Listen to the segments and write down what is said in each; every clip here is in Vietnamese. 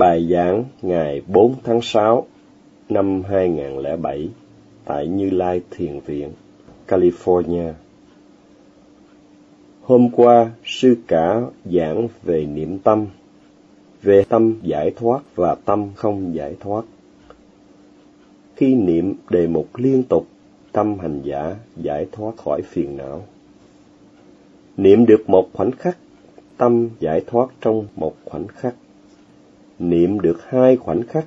Bài giảng ngày 4 tháng 6 năm 2007 tại Như Lai Thiền Viện, California. Hôm qua, sư cả giảng về niệm tâm, về tâm giải thoát và tâm không giải thoát. Khi niệm đề mục liên tục, tâm hành giả giải thoát khỏi phiền não. Niệm được một khoảnh khắc, tâm giải thoát trong một khoảnh khắc. Niệm được hai khoảnh khắc,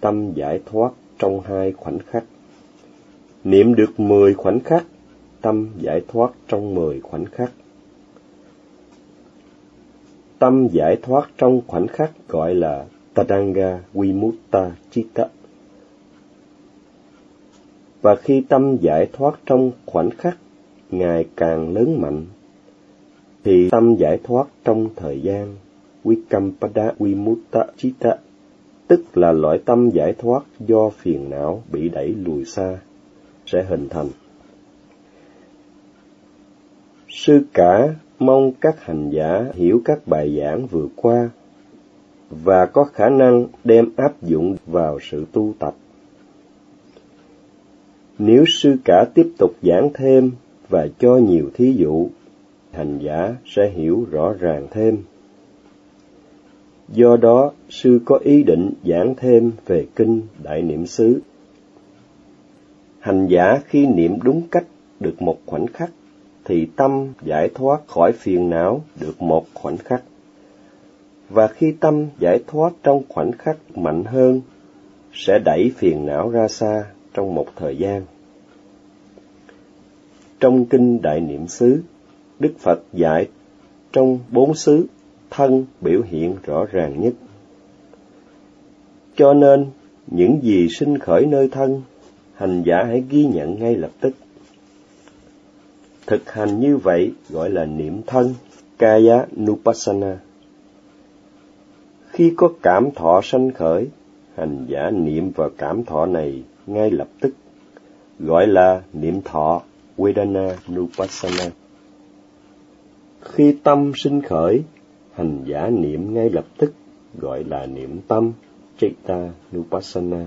tâm giải thoát trong hai khoảnh khắc. Niệm được mười khoảnh khắc, tâm giải thoát trong mười khoảnh khắc. Tâm giải thoát trong khoảnh khắc gọi là Tadanga Vimutta Chitta. Và khi tâm giải thoát trong khoảnh khắc ngày càng lớn mạnh, thì tâm giải thoát trong thời gian Vikampada Vimutta Chitta, tức là loại tâm giải thoát do phiền não bị đẩy lùi xa, sẽ hình thành. Sư cả mong các hành giả hiểu các bài giảng vừa qua và có khả năng đem áp dụng vào sự tu tập. Nếu sư cả tiếp tục giảng thêm và cho nhiều thí dụ, hành giả sẽ hiểu rõ ràng thêm. Do đó, sư có ý định giảng thêm về kinh Đại Niệm xứ. Hành giả khi niệm đúng cách được một khoảnh khắc, thì tâm giải thoát khỏi phiền não được một khoảnh khắc. Và khi tâm giải thoát trong khoảnh khắc mạnh hơn, sẽ đẩy phiền não ra xa trong một thời gian. Trong kinh Đại Niệm xứ, Đức Phật dạy trong bốn xứ thân biểu hiện rõ ràng nhất. Cho nên, những gì sinh khởi nơi thân, hành giả hãy ghi nhận ngay lập tức. Thực hành như vậy gọi là niệm thân, Kaya Nupassana. Khi có cảm thọ sanh khởi, hành giả niệm vào cảm thọ này ngay lập tức, gọi là niệm thọ Vedana Nupassana. Khi tâm sinh khởi, hành giả niệm ngay lập tức, gọi là niệm tâm Chitta Nupassana.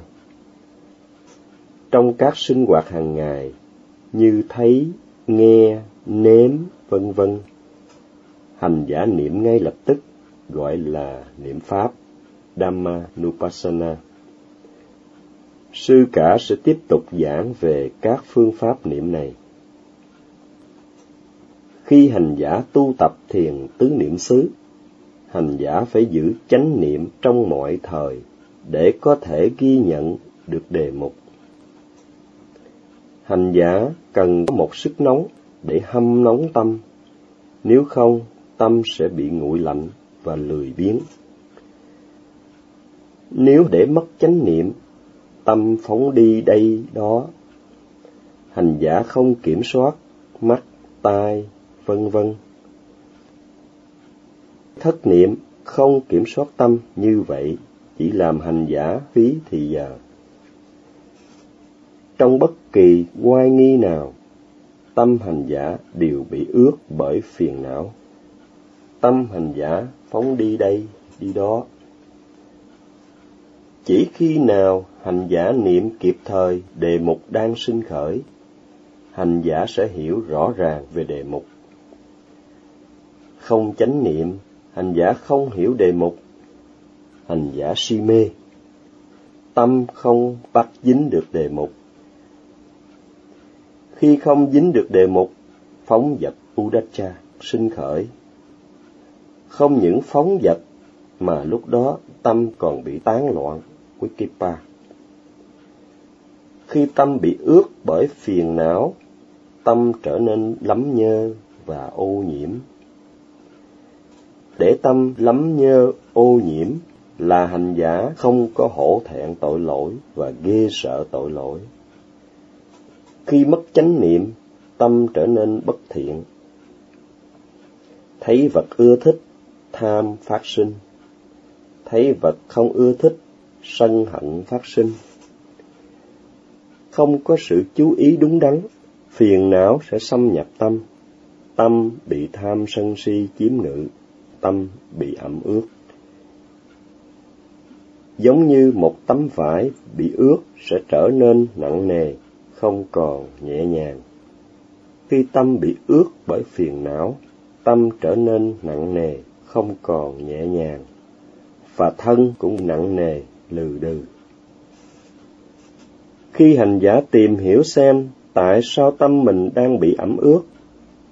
Trong các sinh hoạt hàng ngày, như thấy, nghe, nếm, vân vân, hành giả niệm ngay lập tức, gọi là niệm pháp Dhamma Nupassana. Sư cả sẽ tiếp tục giảng về các phương pháp niệm này. Khi hành giả tu tập thiền tứ niệm xứ, hành giả phải giữ chánh niệm trong mọi thời để có thể ghi nhận được đề mục. Hành giả cần có một sức nóng để hâm nóng tâm, nếu không tâm sẽ bị nguội lạnh và lười biếng. Nếu để mất chánh niệm, tâm phóng đi đây đó, hành giả không kiểm soát mắt, tai, vân vân. Thất niệm không kiểm soát tâm như vậy chỉ làm hành giả phí thì giờ. Trong bất kỳ oai nghi nào, tâm hành giả đều bị ướt bởi phiền não. Tâm hành giả phóng đi đây, đi đó. Chỉ khi nào hành giả niệm kịp thời đề mục đang sinh khởi, hành giả sẽ hiểu rõ ràng về đề mục không chánh niệm, hành giả không hiểu đề mục, hành giả si mê, tâm không bắt dính được đề mục. Khi không dính được đề mục, phóng vật Udacha sinh khởi. Không những phóng vật mà lúc đó tâm còn bị tán loạn, Wikipa. Khi tâm bị ướt bởi phiền não, tâm trở nên lắm nhơ và ô nhiễm để tâm lắm nhơ ô nhiễm là hành giả không có hổ thẹn tội lỗi và ghê sợ tội lỗi. Khi mất chánh niệm, tâm trở nên bất thiện. Thấy vật ưa thích, tham phát sinh. Thấy vật không ưa thích, sân hận phát sinh. Không có sự chú ý đúng đắn, phiền não sẽ xâm nhập tâm. Tâm bị tham sân si chiếm ngự tâm bị ẩm ướt. giống như một tấm vải bị ướt sẽ trở nên nặng nề, không còn nhẹ nhàng. Khi tâm bị ướt bởi phiền não, tâm trở nên nặng nề, không còn nhẹ nhàng, và thân cũng nặng nề, lừ đừ. Khi hành giả tìm hiểu xem tại sao tâm mình đang bị ẩm ướt,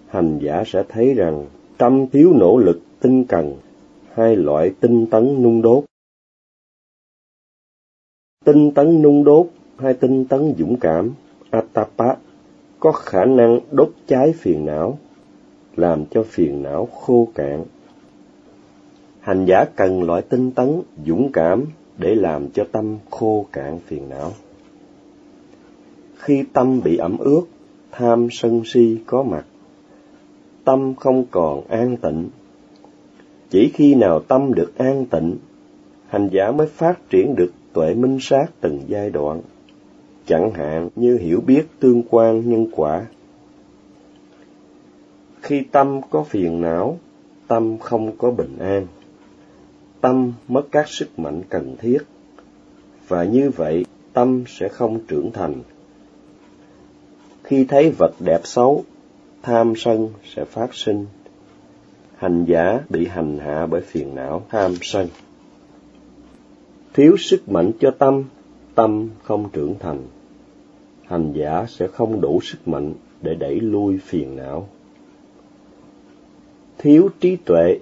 hành giả sẽ thấy rằng tâm thiếu nỗ lực tinh cần, hai loại tinh tấn nung đốt. Tinh tấn nung đốt hay tinh tấn dũng cảm, Atapa, có khả năng đốt cháy phiền não, làm cho phiền não khô cạn. Hành giả cần loại tinh tấn, dũng cảm để làm cho tâm khô cạn phiền não. Khi tâm bị ẩm ướt, tham sân si có mặt, tâm không còn an tịnh. Chỉ khi nào tâm được an tịnh, hành giả mới phát triển được tuệ minh sát từng giai đoạn, chẳng hạn như hiểu biết tương quan nhân quả. Khi tâm có phiền não, tâm không có bình an, tâm mất các sức mạnh cần thiết, và như vậy tâm sẽ không trưởng thành. Khi thấy vật đẹp xấu, tham sân sẽ phát sinh. Hành giả bị hành hạ bởi phiền não tham sân. Thiếu sức mạnh cho tâm, tâm không trưởng thành. Hành giả sẽ không đủ sức mạnh để đẩy lui phiền não. Thiếu trí tuệ,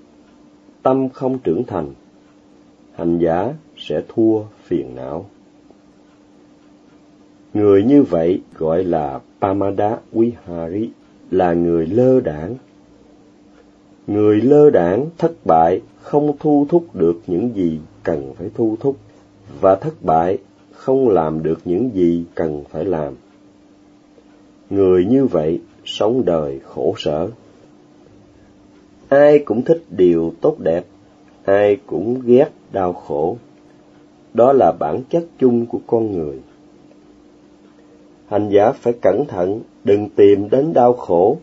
tâm không trưởng thành. Hành giả sẽ thua phiền não. Người như vậy gọi là Pamada Wihari, là người lơ đảng. Người lơ đảng thất bại không thu thúc được những gì cần phải thu thúc và thất bại không làm được những gì cần phải làm. Người như vậy sống đời khổ sở. Ai cũng thích điều tốt đẹp, ai cũng ghét đau khổ. Đó là bản chất chung của con người. Hành giả phải cẩn thận, đừng tìm đến đau khổ,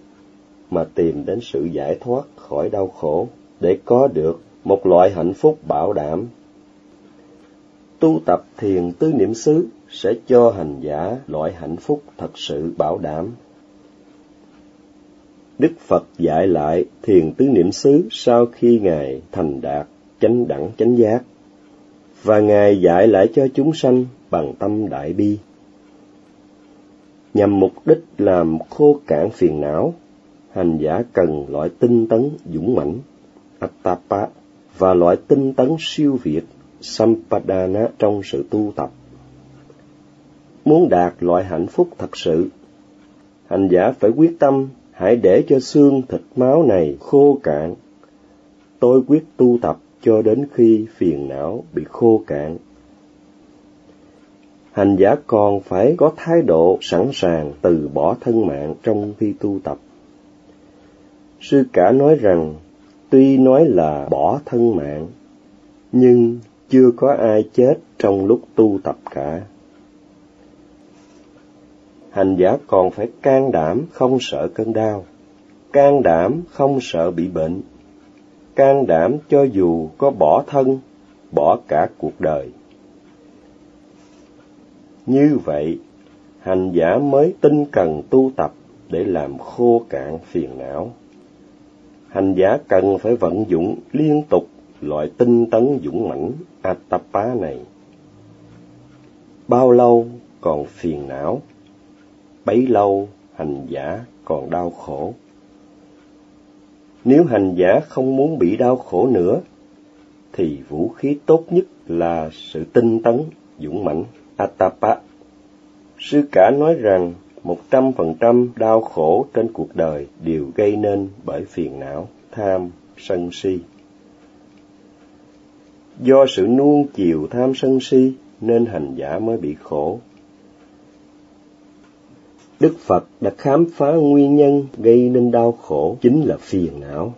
mà tìm đến sự giải thoát khỏi đau khổ để có được một loại hạnh phúc bảo đảm. Tu tập thiền tứ niệm xứ sẽ cho hành giả loại hạnh phúc thật sự bảo đảm. Đức Phật dạy lại thiền tứ niệm xứ sau khi Ngài thành đạt chánh đẳng chánh giác, và Ngài dạy lại cho chúng sanh bằng tâm đại bi nhằm mục đích làm khô cạn phiền não, hành giả cần loại tinh tấn dũng mãnh, Attapa, và loại tinh tấn siêu việt, Sampadana trong sự tu tập. Muốn đạt loại hạnh phúc thật sự, hành giả phải quyết tâm hãy để cho xương thịt máu này khô cạn. Tôi quyết tu tập cho đến khi phiền não bị khô cạn hành giả còn phải có thái độ sẵn sàng từ bỏ thân mạng trong khi tu tập. Sư cả nói rằng, tuy nói là bỏ thân mạng, nhưng chưa có ai chết trong lúc tu tập cả. Hành giả còn phải can đảm không sợ cơn đau, can đảm không sợ bị bệnh, can đảm cho dù có bỏ thân, bỏ cả cuộc đời như vậy, hành giả mới tinh cần tu tập để làm khô cạn phiền não. Hành giả cần phải vận dụng liên tục loại tinh tấn dũng mãnh Atapa này. Bao lâu còn phiền não, bấy lâu hành giả còn đau khổ. Nếu hành giả không muốn bị đau khổ nữa, thì vũ khí tốt nhất là sự tinh tấn, dũng mãnh. Atapa. Sư cả nói rằng một trăm phần trăm đau khổ trên cuộc đời đều gây nên bởi phiền não, tham, sân si. Do sự nuông chiều tham sân si nên hành giả mới bị khổ. Đức Phật đã khám phá nguyên nhân gây nên đau khổ chính là phiền não.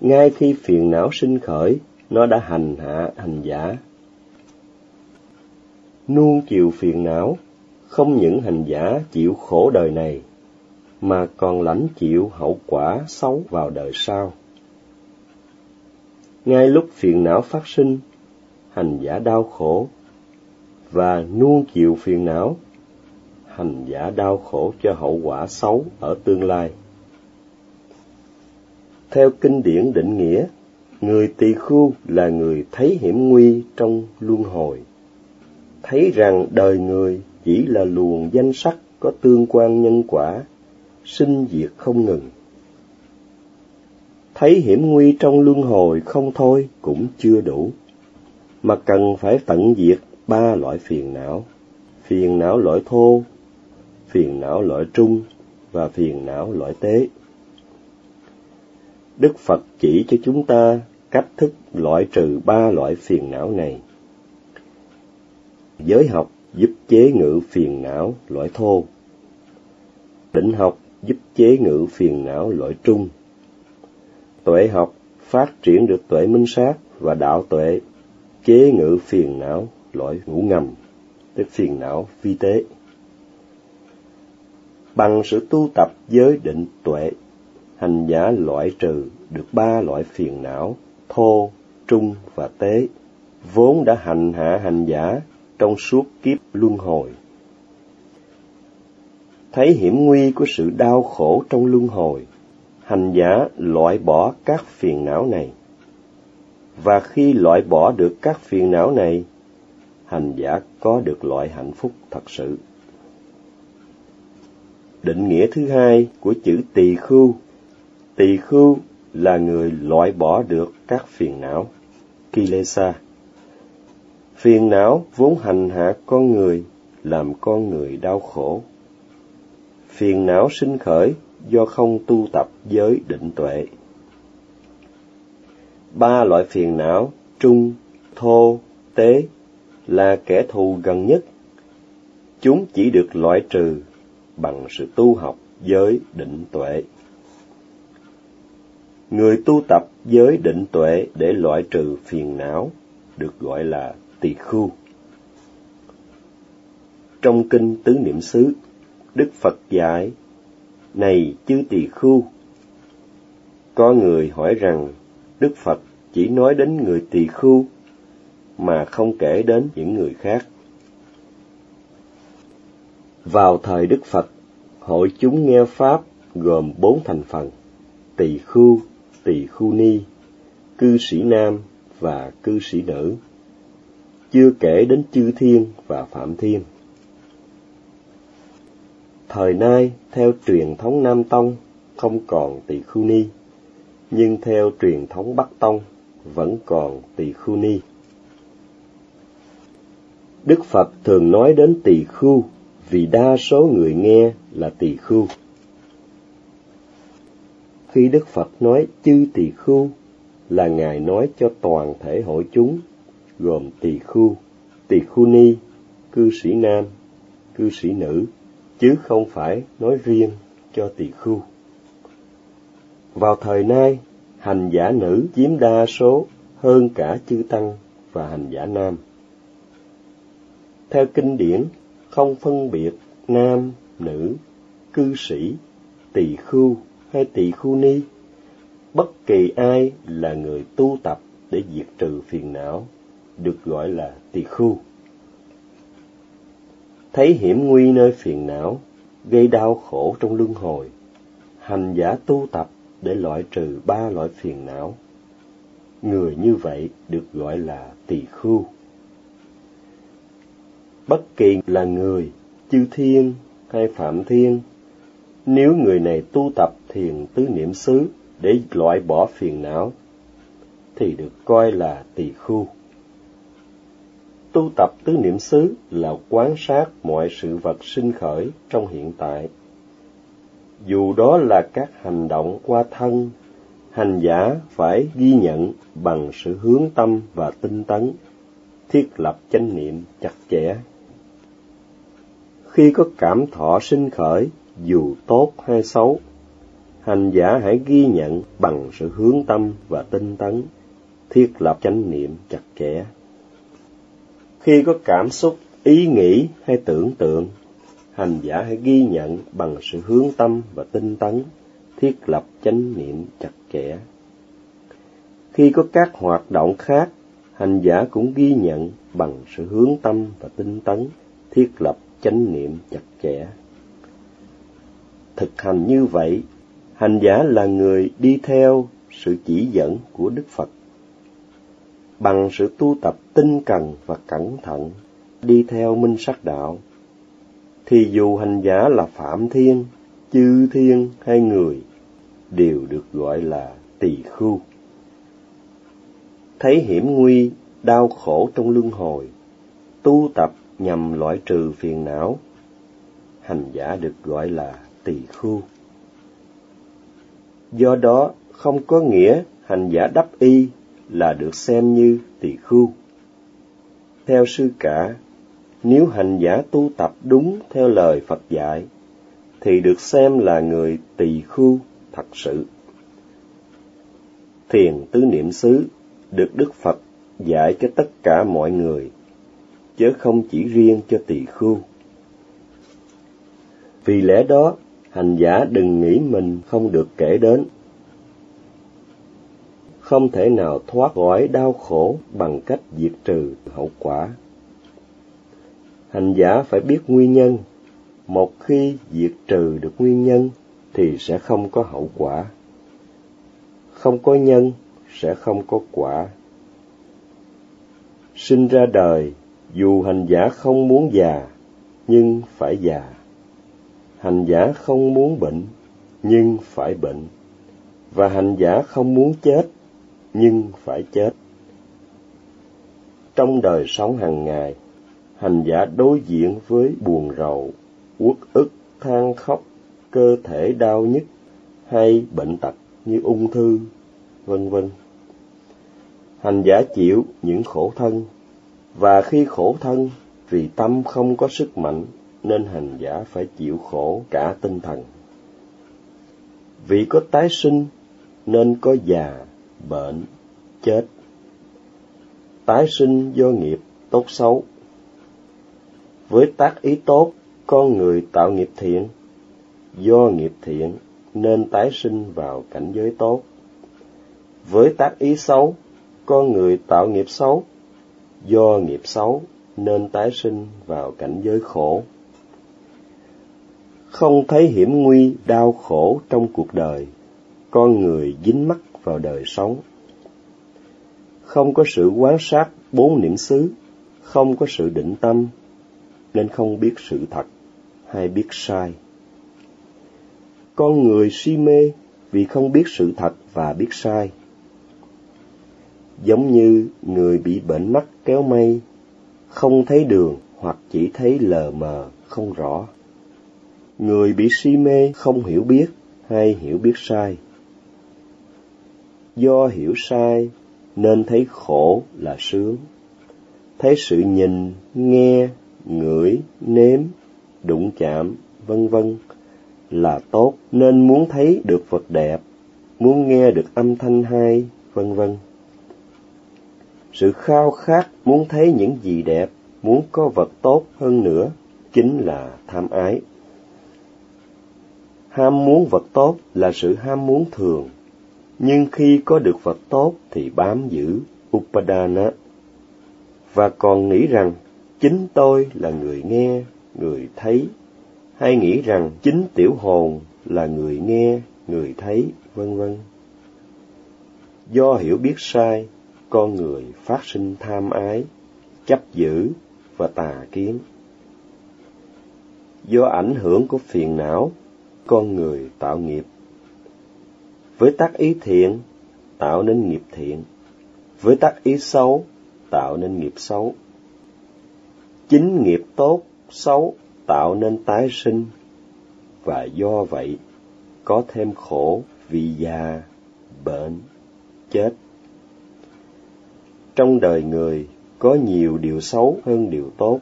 Ngay khi phiền não sinh khởi, nó đã hành hạ hành giả nuông chiều phiền não, không những hành giả chịu khổ đời này, mà còn lãnh chịu hậu quả xấu vào đời sau. Ngay lúc phiền não phát sinh, hành giả đau khổ và nuông chịu phiền não hành giả đau khổ cho hậu quả xấu ở tương lai theo kinh điển định nghĩa người tỳ khưu là người thấy hiểm nguy trong luân hồi thấy rằng đời người chỉ là luồng danh sắc có tương quan nhân quả, sinh diệt không ngừng. Thấy hiểm nguy trong luân hồi không thôi cũng chưa đủ, mà cần phải tận diệt ba loại phiền não phiền não loại thô, phiền não loại trung và phiền não loại tế. Đức phật chỉ cho chúng ta cách thức loại trừ ba loại phiền não này. Giới học giúp chế ngự phiền não loại thô. Định học giúp chế ngự phiền não loại trung. Tuệ học phát triển được tuệ minh sát và đạo tuệ, chế ngự phiền não loại ngủ ngầm, tức phiền não vi tế. Bằng sự tu tập giới định tuệ, hành giả loại trừ được ba loại phiền não, thô, trung và tế, vốn đã hành hạ hành giả trong suốt kiếp luân hồi. Thấy hiểm nguy của sự đau khổ trong luân hồi, hành giả loại bỏ các phiền não này. Và khi loại bỏ được các phiền não này, hành giả có được loại hạnh phúc thật sự. Định nghĩa thứ hai của chữ tỳ khưu. Tỳ khưu là người loại bỏ được các phiền não. Kilesa phiền não vốn hành hạ con người làm con người đau khổ phiền não sinh khởi do không tu tập giới định tuệ. Ba loại phiền não trung, thô, tế là kẻ thù gần nhất. Chúng chỉ được loại trừ bằng sự tu học giới định tuệ. Người tu tập giới định tuệ để loại trừ phiền não được gọi là tỳ khưu. Trong kinh Tứ Niệm xứ, Đức Phật dạy này chư tỳ khưu! Có người hỏi rằng Đức Phật chỉ nói đến người tỳ khưu mà không kể đến những người khác. Vào thời Đức Phật, hội chúng nghe Pháp gồm bốn thành phần, tỳ khưu, tỳ khưu ni, cư sĩ nam và cư sĩ nữ, chưa kể đến chư thiên và phạm thiên. Thời nay, theo truyền thống Nam Tông, không còn tỳ khu ni, nhưng theo truyền thống Bắc Tông, vẫn còn tỳ khu ni. Đức Phật thường nói đến tỳ khưu vì đa số người nghe là tỳ khưu. Khi Đức Phật nói chư tỳ khưu là Ngài nói cho toàn thể hội chúng, gồm tỳ-khu, tỳ khu ni, cư sĩ nam, cư sĩ nữ, chứ không phải nói riêng cho tỳ-khu. Vào thời nay, hành giả nữ chiếm đa số hơn cả chư tăng và hành giả nam. Theo kinh điển, không phân biệt nam, nữ, cư sĩ, tỳ-khu hay tỳ khu ni, bất kỳ ai là người tu tập để diệt trừ phiền não, được gọi là tỳ khưu thấy hiểm nguy nơi phiền não, gây đau khổ trong luân hồi. Hành giả tu tập để loại trừ ba loại phiền não. Người như vậy được gọi là tỳ khưu. Bất kỳ là người, chư thiên hay phạm thiên, nếu người này tu tập thiền tứ niệm xứ để loại bỏ phiền não, thì được coi là tỳ khưu. Tu tập tứ niệm xứ là quán sát mọi sự vật sinh khởi trong hiện tại. Dù đó là các hành động qua thân, hành giả phải ghi nhận bằng sự hướng tâm và tinh tấn, thiết lập chánh niệm chặt chẽ. Khi có cảm thọ sinh khởi, dù tốt hay xấu, hành giả hãy ghi nhận bằng sự hướng tâm và tinh tấn, thiết lập chánh niệm chặt chẽ. Khi có cảm xúc, ý nghĩ hay tưởng tượng, hành giả hãy ghi nhận bằng sự hướng tâm và tinh tấn, thiết lập chánh niệm chặt chẽ. Khi có các hoạt động khác, hành giả cũng ghi nhận bằng sự hướng tâm và tinh tấn, thiết lập chánh niệm chặt chẽ. Thực hành như vậy, hành giả là người đi theo sự chỉ dẫn của Đức Phật. Bằng sự tu tập tinh cần và cẩn thận, đi theo minh sắc đạo, thì dù hành giả là Phạm Thiên, Chư Thiên hay người, đều được gọi là tỳ khưu. Thấy hiểm nguy, đau khổ trong luân hồi, tu tập nhằm loại trừ phiền não, hành giả được gọi là tỳ khưu. Do đó, không có nghĩa hành giả đắp y là được xem như tỳ khưu. Theo sư cả, nếu hành giả tu tập đúng theo lời Phật dạy, thì được xem là người tỳ khưu thật sự. Thiền tứ niệm xứ được Đức Phật dạy cho tất cả mọi người, chứ không chỉ riêng cho tỳ khưu. Vì lẽ đó, hành giả đừng nghĩ mình không được kể đến. Không thể nào thoát khỏi đau khổ bằng cách diệt trừ hậu quả. Hành giả phải biết nguyên nhân. Một khi diệt trừ được nguyên nhân thì sẽ không có hậu quả. Không có nhân sẽ không có quả. Sinh ra đời, dù hành giả không muốn già, nhưng phải già. Hành giả không muốn bệnh, nhưng phải bệnh. Và hành giả không muốn chết, nhưng phải chết. Trong đời sống hàng ngày, hành giả đối diện với buồn rầu, uất ức, than khóc, cơ thể đau nhức hay bệnh tật như ung thư, vân vân. Hành giả chịu những khổ thân, và khi khổ thân vì tâm không có sức mạnh nên hành giả phải chịu khổ cả tinh thần. Vì có tái sinh nên có già, bệnh, chết. Tái sinh do nghiệp tốt xấu với tác ý tốt, con người tạo nghiệp thiện. Do nghiệp thiện nên tái sinh vào cảnh giới tốt. Với tác ý xấu, con người tạo nghiệp xấu. Do nghiệp xấu nên tái sinh vào cảnh giới khổ. Không thấy hiểm nguy, đau khổ trong cuộc đời, con người dính mắc vào đời sống. Không có sự quán sát bốn niệm xứ, không có sự định tâm, nên không biết sự thật hay biết sai. Con người si mê vì không biết sự thật và biết sai. Giống như người bị bệnh mắt kéo mây, không thấy đường hoặc chỉ thấy lờ mờ, không rõ. Người bị si mê không hiểu biết hay hiểu biết sai. Do hiểu sai nên thấy khổ là sướng, thấy sự nhìn, nghe, ngửi, nếm, đụng chạm, vân vân là tốt nên muốn thấy được vật đẹp, muốn nghe được âm thanh hay, vân vân. Sự khao khát muốn thấy những gì đẹp, muốn có vật tốt hơn nữa chính là tham ái. Ham muốn vật tốt là sự ham muốn thường, nhưng khi có được vật tốt thì bám giữ Upadana và còn nghĩ rằng chính tôi là người nghe, người thấy, hay nghĩ rằng chính tiểu hồn là người nghe, người thấy, vân vân. Do hiểu biết sai, con người phát sinh tham ái, chấp giữ và tà kiến. Do ảnh hưởng của phiền não, con người tạo nghiệp. Với tác ý thiện, tạo nên nghiệp thiện. Với tác ý xấu, tạo nên nghiệp xấu chính nghiệp tốt, xấu tạo nên tái sinh, và do vậy có thêm khổ vì già, bệnh, chết. Trong đời người có nhiều điều xấu hơn điều tốt.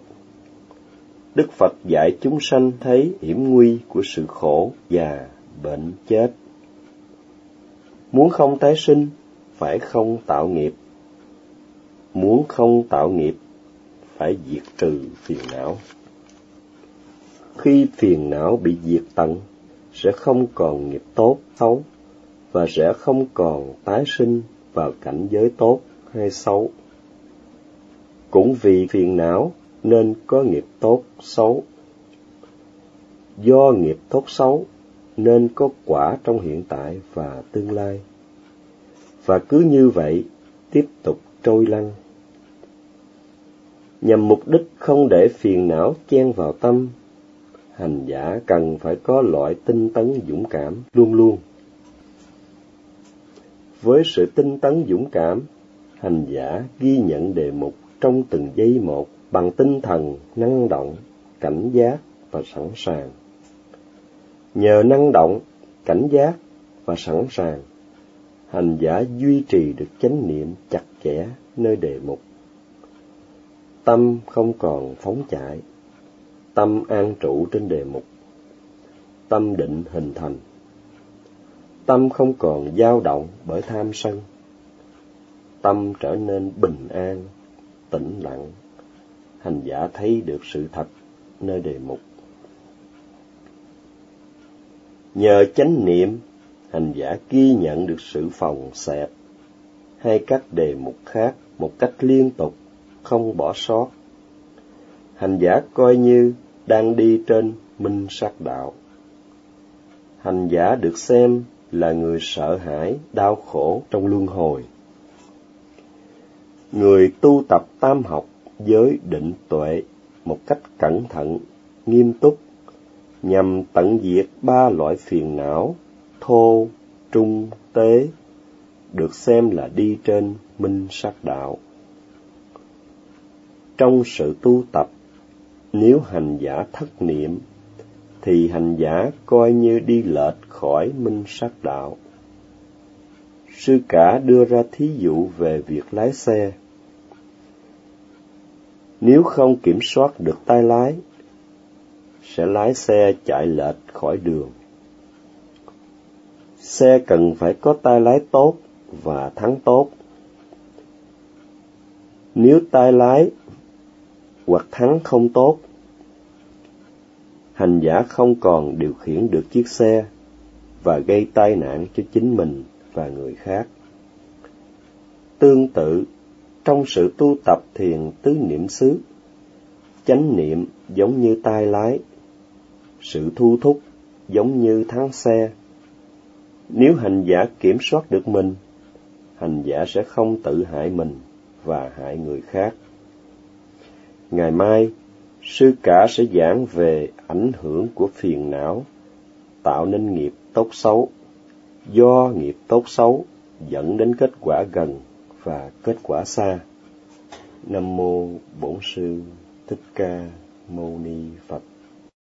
Đức Phật dạy chúng sanh thấy hiểm nguy của sự khổ, già, bệnh, chết. Muốn không tái sinh, phải không tạo nghiệp. Muốn không tạo nghiệp, phải diệt trừ phiền não. Khi phiền não bị diệt tận, sẽ không còn nghiệp tốt, xấu, và sẽ không còn tái sinh vào cảnh giới tốt hay xấu. Cũng vì phiền não nên có nghiệp tốt, xấu. Do nghiệp tốt xấu nên có quả trong hiện tại và tương lai. Và cứ như vậy, tiếp tục trôi lăn. Nhằm mục đích không để phiền não chen vào tâm, hành giả cần phải có loại tinh tấn dũng cảm luôn luôn. Với sự tinh tấn dũng cảm, hành giả ghi nhận đề mục trong từng giây một bằng tinh thần năng động, cảnh giác và sẵn sàng. Nhờ năng động, cảnh giác và sẵn sàng, hành giả duy trì được chánh niệm chặt chẽ nơi đề mục. Tâm không còn phóng chạy, tâm an trụ trên đề mục. Tâm định hình thành. Tâm không còn dao động bởi tham sân. Tâm trở nên bình an, tĩnh lặng. Hành giả thấy được sự thật nơi đề mục. Nhờ chánh niệm, hành giả ghi nhận được sự phòng xẹp hay các đề mục khác một cách liên tục, không bỏ sót. Hành giả coi như đang đi trên minh sát đạo. Hành giả được xem là người sợ hãi, đau khổ trong luân hồi. Người tu tập tam học giới định tuệ một cách cẩn thận, nghiêm túc nhằm tận diệt ba loại phiền não thô, trung, tế, được xem là đi trên minh sát đạo. Trong sự tu tập, nếu hành giả thất niệm, thì hành giả coi như đi lệch khỏi minh sát đạo. Sư cả đưa ra thí dụ về việc lái xe. Nếu không kiểm soát được tay lái, sẽ lái xe chạy lệch khỏi đường. Xe cần phải có tay lái tốt và thắng tốt. Nếu tay lái hoặc thắng không tốt, hành giả không còn điều khiển được chiếc xe và gây tai nạn cho chính mình và người khác. Tương tự, trong sự tu tập thiền tứ niệm xứ, chánh niệm giống như tay lái sự thu thúc giống như thắng xe. Nếu hành giả kiểm soát được mình, hành giả sẽ không tự hại mình và hại người khác. Ngày mai, sư cả sẽ giảng về ảnh hưởng của phiền não, tạo nên nghiệp tốt xấu. Do nghiệp tốt xấu dẫn đến kết quả gần và kết quả xa. Nam mô Bổn sư Thích Ca Mâu Ni Phật